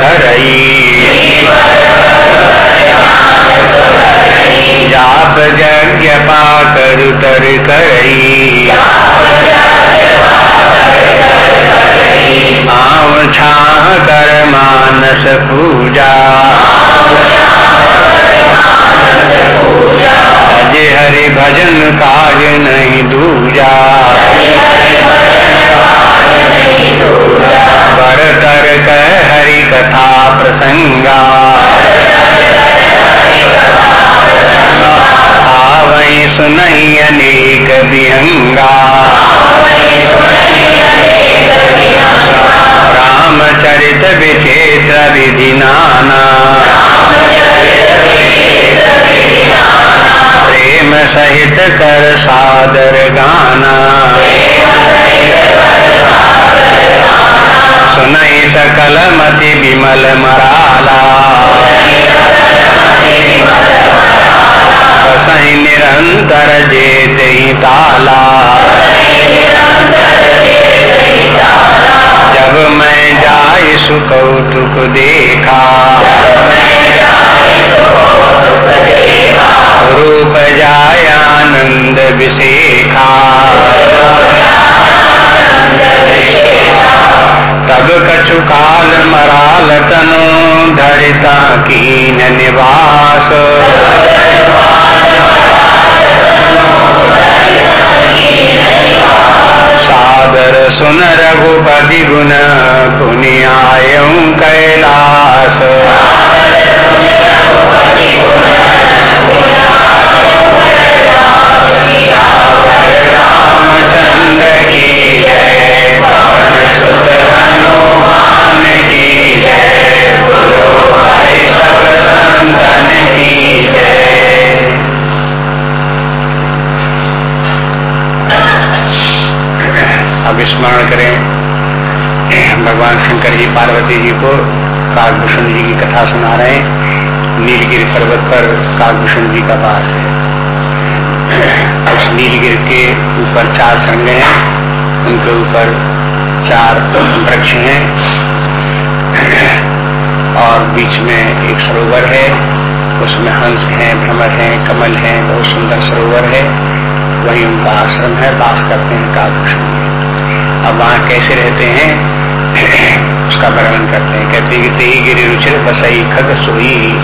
सुधरई जाप यज्ञ पाकर तर करई। मराला। सही निरंतर जेत ताला। अब स्मरण करें भगवान शंकर जी, पार्वती जी को कालभूषण जी की कथा सुना रहे हैं। नीलगिरी पर्वत पर कालभूषण जी का वास है। उस नीलगिर के ऊपर चार संगे हैं। उनके ऊपर चार वृक्ष हैं। और बीच में एक सरोवर है। उसमें हंस है, भ्रमर है, कमल है, बहुत सुंदर सरोवर है। वही उनका आश्रम है। वास करते हैं काकभूषण अब वहाँ कैसे रहते हैं, उसका वर्णन करते हैं। कहते हैं कि तेई गिरी रुचिर बसई खग सोई।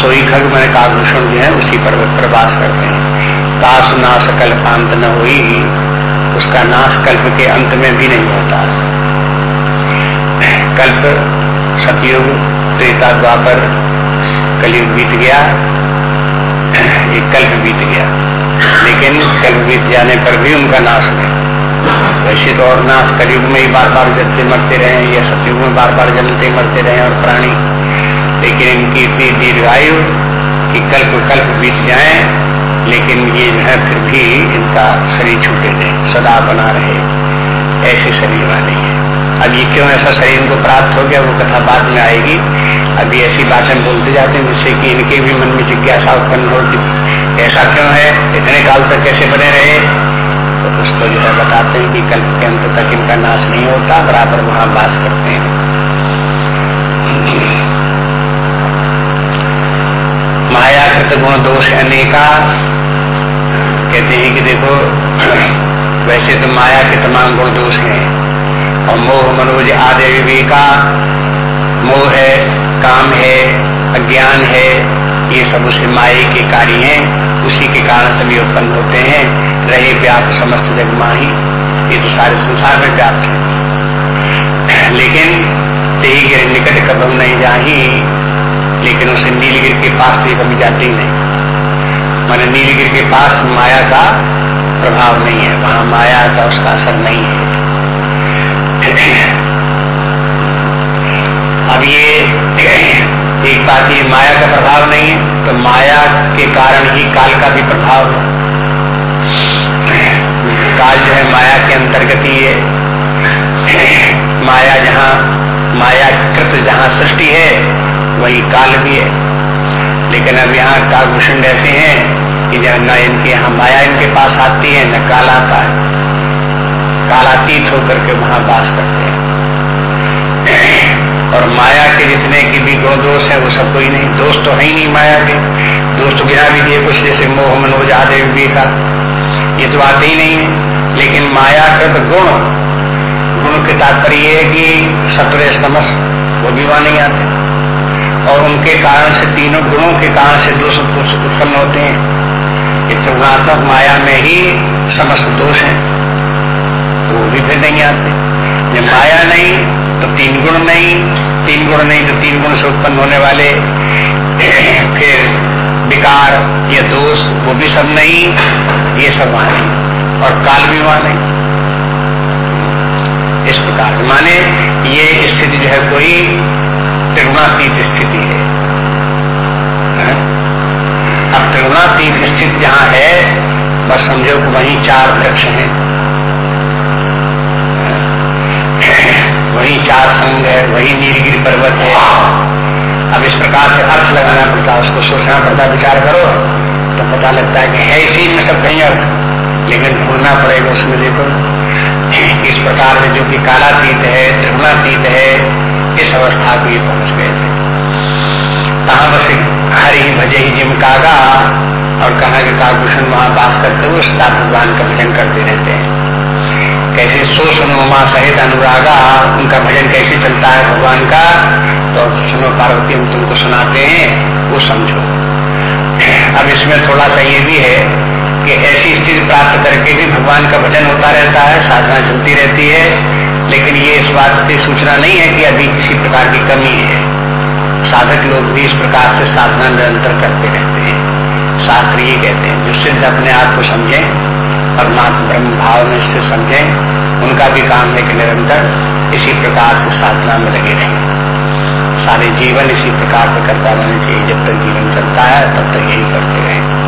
सोई खग मैंने काकभूषण जो है, उसी पर्वत पर वास करते हैं। तास नाश कल्प अंत न हुई। उसका नाश कल्प के अंत में भी नहीं होता। कल्प, सतयुग, त्रेता द्वापर, कलयुग बीत गया। एक कल्प बीत गया। लेकिन कल्प बीत जाने पर भी उनका नाश नहीं। वैसे तो और नाश कलयुग में ही बार बार जलते मरते रहे, या सतयुग में बार बार जलते मरते रहे और प्राणी। लेकिन इनकी इतनी दीर्घायु कि कल्प कल्प बीत जाए, लेकिन ये जो है फिर भी इनका शरीर छूटे नहीं, सदा बना रहे। ऐसे शरीर वाले हैं। अब ये क्यों ऐसा शरीर इनको प्राप्त हो गया, वो कथा बाद में आएगी। अभी ऐसी बातें बोलते जाते हैं जिससे कि इनके भी मन में जिज्ञासा उत्पन्न होगी ऐसा क्यों है? इतने काल तक कैसे बने रहे? तो उसको जो है बताते हैं कि कल्प के अंत तक इनका नाश नहीं होता, बराबर वहाँ वास करते हैं। कृत गुण दोष अनेका, कहते हैं कि देखो, वैसे तो माया के तमाम गुण दोष हैं। और मोह, मनोज आदि विवेका, मोह है, काम है, अज्ञान है, ये सब उसे माया के कार्य हैं, उसी के कारण सभी उत्पन्न होते हैं। रहे व्याप्त समस्त जग माही, ये तो सारे संसार में व्याप्त है लेकिन तेई गिर निकट कदम नहीं जाही, लेकिन उसे नीलगिर के पास तो कभी जाते ही नहीं। मैंने नीलगिर के पास माया का प्रभाव नहीं है, वहाँ माया का उसका असर नहीं है। अब ये एक बात, ये माया का प्रभाव नहीं है तो माया के कारण ही काल का भी प्रभाव है। काल जो है माया के अंतर्गत ही है। माया जहाँ माया कृत जहाँ सृष्टि है, वही काल भी है। लेकिन अब यहाँ कालभूषण ऐसे हैं कि जब न इनके, यहाँ माया इनके पास आती है, न काल आता है। कालातीत होकर के वहाँ वास करते हैं। और माया के जितने की भी गुण दोष है, वो सब कोई नहीं। दोष तो है ही नहीं माया के। दोष तो बिना भी दिए कुछ, जैसे मोह, मनोज आदि का ये तो आते ही नहीं है। लेकिन मायाकृत गुण गुण के तात्पर्य है कि सत्र समस वो भी नहीं आते। और उनके कारण से, तीनों गुणों के कारण से दोष उत्पन्न होते हैं। ये त्रिगुणात्मक माया में ही समस्त दोष है। वो भी फिर नहीं आते। जब माया नहीं तो तीन गुण नहीं, तीन गुण नहीं तो तीन गुण से उत्पन्न होने वाले फिर विकार, या दोष, वो भी सब नहीं, ये सब नहीं। और काल भी वहाँ नहीं। इस प्रकार माने ये स्थिति जो है कोई त्रिगुणातीत स्थिति है। अब त्रिगुणातीत स्थिति जहाँ है, बस समझो कि वहीं चार वृक्ष हैं। वही चार संग है, वही नीलगिरी पर्वत है। अब इस प्रकार से अर्थ लगाना पड़ता है, उसको सोचना पड़ता विचार करो तो पता लगता है कि है इसी में सब कहीं अर्थ। लेकिन ढूंढना पड़ेगा उसमें देखो। इस प्रकार से जो कि कालातीत है, त्रिगुणातीत है, इस अवस्था को ये पहुँच गए थे। कहा बस हर ही भजे ही जिम कागा और कहा कि कालभूषण वहाँ पास करते हुए सदा भगवान का भजन करते रहते हैं। कैसे सो सुनो माँ सहित अनुरागा, उनका भजन कैसे चलता है भगवान का? तो सुनो पार्वती, हम तुमको सुनाते हैं, वो समझो। अब इसमें थोड़ा सा ये भी है कि ऐसी स्थिति प्राप्त करके भी भगवान का भजन होता रहता है, साधना चलती रहती है, लेकिन ये इस बात की सूचना नहीं है कि अभी किसी प्रकार की कमी है। साधक लोग भी इस प्रकार से साधना निरंतर करते रहते हैं। शास्त्र ये कहते हैं, जो सिद्ध अपने आप को समझे, परमात्मा ब्रह्म भाव में इससे समझे, उनका भी काम है कि निरंतर इसी प्रकार से साधना में लगे रहें। सारे जीवन इसी प्रकार से करता रहना चाहिए, जब तक जीवन चलता है, तब तक यही करते रहे।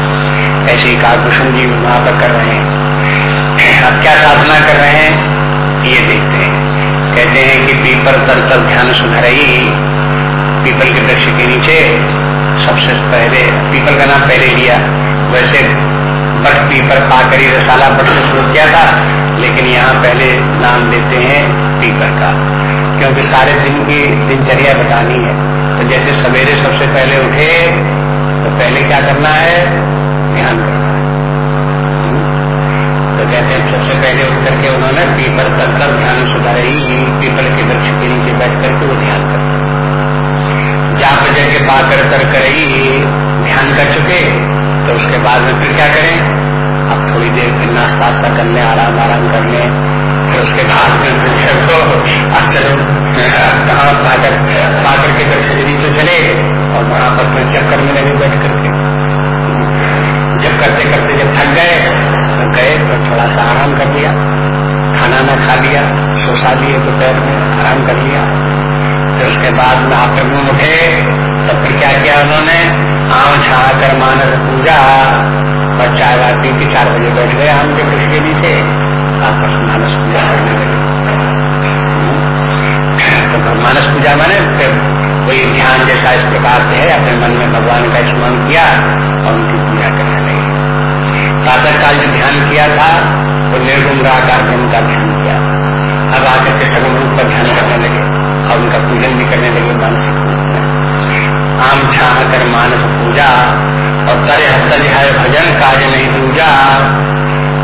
ऐसे ही कालभूषण जी वहाँ पर कर रहे हैं। अब क्या साधना कर रहे हैं? ये देखते हैं। कहते हैं कि पीपल तल तल ध्यान सुधरई पीपल के वृक्ष के नीचे सबसे पहले, पीपल का नाम पहले लिया। वैसे बट पीपर पाकरी रसाला बट से शुरू किया था? लेकिन यहाँ पहले नाम देते हैं पीपल का। क्योंकि सारे दिन की दिनचर्या बतानी है। तो जैसे सवेरे सबसे पहले उठे तो पहले क्या करना है? ध्यान तो कहते हैं, सबसे पहले उठ करके उन्होंने पीपल कर कर ध्यान सुधार ही पीपल के वृक्ष के नीचे बैठ करके वो ध्यान करते जाप जगह पाकर कर कर ध्यान कर चुके तो उसके बाद में फिर क्या करें? अब थोड़ी देर फिर नाश्ता वास्ता ले आराम आराम कर ले फिर उसके बाद में फिर सबको अब चलो कहाँ पाकर पाकर के फिर से चले, और वहाँ पर फिर चक्कर में लगे बैठ करके जब करते करते जब थक गए तो गए तो थोड़ा सा आराम कर लिया। खाना ना खा लिया, सोसा लिए दोपहर में, आराम कर लिया। फिर उसके बाद में आफ्टरनून उठे, तब फिर क्या किया उन्होंने? आम छा कर मानस पूजा। और चाय पी के चार बजे बैठ गए आम के वृक्ष के नीचे। आपस मानस पूजा करने लगे। तो मानस पूजा माने कोई ध्यान जैसा इस प्रकार से है, अपने मन में भगवान का स्मरण किया और उनकी पूजा लगे प्रातः काल जो ध्यान किया था वो निर्गुण आकार ब्रह्म का ध्यान किया अब आकर के सगुण रूप का ध्यान करने लगे और उनका पूजन भी करने लगे मानसिक रूप में आम छाह कर मानस पूजा और तर हतज है भजन कार्य नहीं दूजा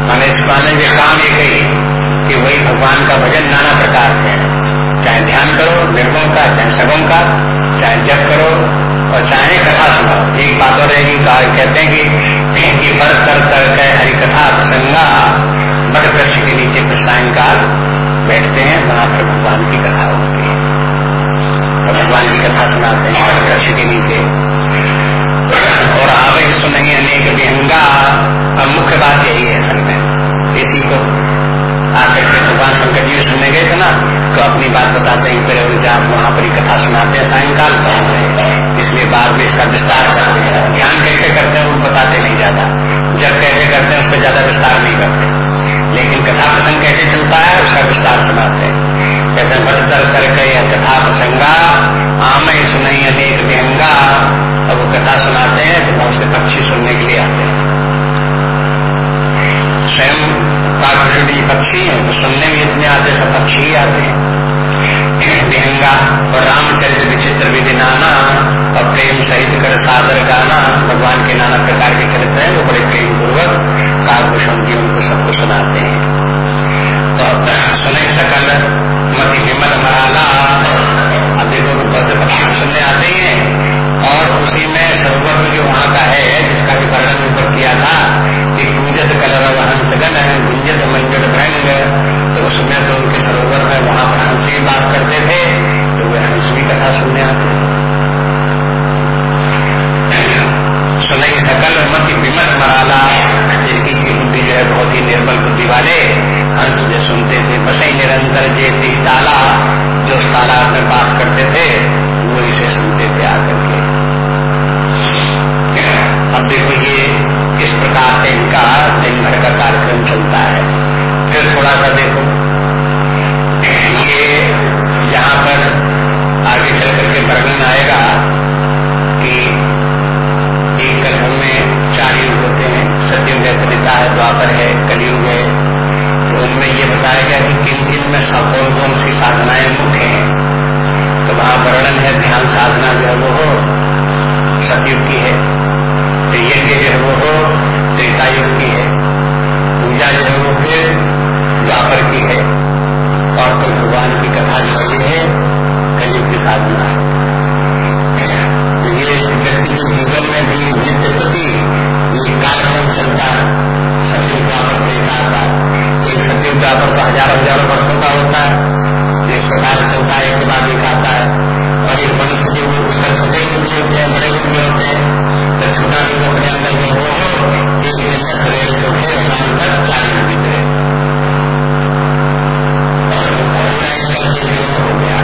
मैंने इस माने के काम ये कही कि वही भगवान का भजन नाना प्रकार से है। चाहे ध्यान करो निर्गुण का चाहे सगुण का चाहे जप करो और चाहे कथा सुनाओ। एक बात और रहेगी कहते हैं कि, कि पर कर कर हरि कथा प्रसंगा बट वृक्ष के नीचे सायंकाल बैठते हैं, वहाँ पर भगवान की कथा होती है। भगवान की कथा सुनाते हैं बट वृक्ष के नीचे। और आवे सुनेंगे अनेक विहंगा। और मुख्य बात यही है सर में। इसी को आकर के भगवान शंकर जी सुनने गए थे ना तो अपनी बात बताते हैं फिर आप वहाँ पर कथा सुनाते हैं, सायंकाल इसलिए बाद में इसका विस्तार करते हैं। ध्यान कैसे करते हैं, वो बताते नहीं ज़्यादा। जब कैसे करते हैं, उस पर ज़्यादा विस्तार नहीं करते। लेकिन कथा प्रसंग कैसे चलता है, उसका विस्तार सुनाते हैं। कहते कर करके कथा प्रसंगा, आम सुनई अनेक व्यंगा। अब कथा सुनाते हैं तो से पक्षी सुनने के लिए आते हैं। स्वयं काकड़ी पक्षी है तो सुनने में इतने आते सब पक्षी ही आते हैं। विहंगा और रामचरित विचित्र विधि नाना और प्रेम सहित कर सादर गाना, भगवान के नाना प्रकार एक में चार युग होते हैं। सत्यम जैसा है, द्वापर है, कलयुग है। तो उनमें ये बताया गया कि किन किन में कौन कौन सी साधनाएँ मुख्य हैं। तो वहाँ वर्णन है, ध्यान साधना जो है वो हो, सतयुग की है। तो यज्ञ जो है वो हो त्रेता युग की है। पूजा जो है वो फिर द्वापर की है। और फिर भगवान की कथा जो है कलयुग की साधना। है तो ये व्यक्ति के जीवन में भी नित्य प्रति ये कार्यक्रम चलता है सत्य द्वापर त्रेता का एक सत्य द्वापर तो हज़ारों हज़ारों वर्षों का होता है एक प्रकार चलता है एक बाद एक आता है और एक मनुष्य जो उसका छोटे युग होते हैं बड़े युग होते हैं तो छोटा युग अपने अंदर में वो हो एक दिन का शरीर जो है शाम तक चार युग बीते हो गया